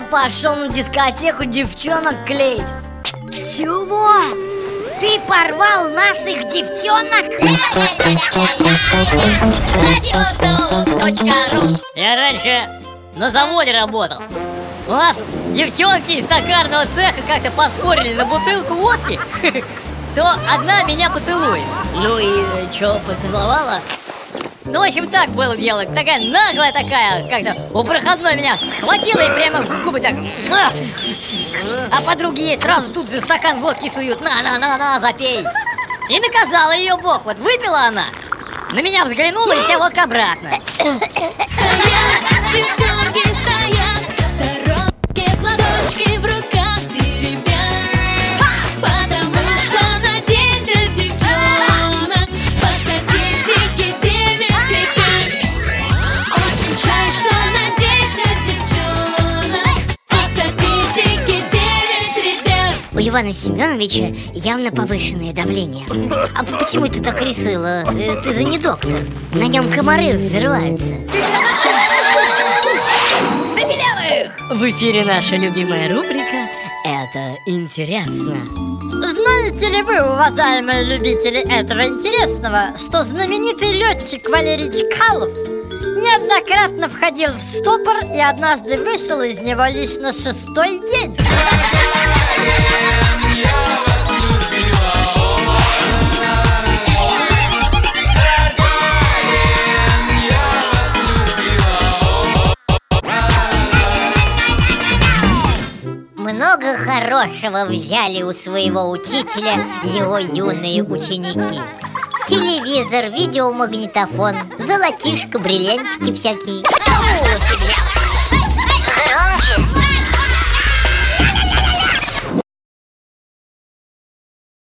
пошел на дискотеку девчонок клеить Чего? Ты порвал наших девчонок? Я раньше на заводе работал У нас девчонки из токарного цеха как-то поспорили на бутылку водки Все, одна меня поцелует Ну и что, поцеловала? Ну, в общем, так было дело. Такая наглая такая, как-то у проходной меня схватила и прямо в губы так. А подруги ей сразу тут же стакан водки суют. На, на, на, на, запей. И наказала ее Бог. Вот выпила она, на меня взглянула и вся водка обратно. Ивана Семеновича явно повышенное давление А почему ты так решила? Э, Ты же не доктор На нем комары взрываются В эфире наша любимая рубрика «Это интересно». Знаете ли вы, уважаемые любители этого интересного, что знаменитый летчик Валерий Чкалов неоднократно входил в стопор и однажды вышел из него лишь на шестой день? Много хорошего взяли у своего учителя его юные ученики Телевизор, видеомагнитофон, золотишко, бриллиантики всякие Громче!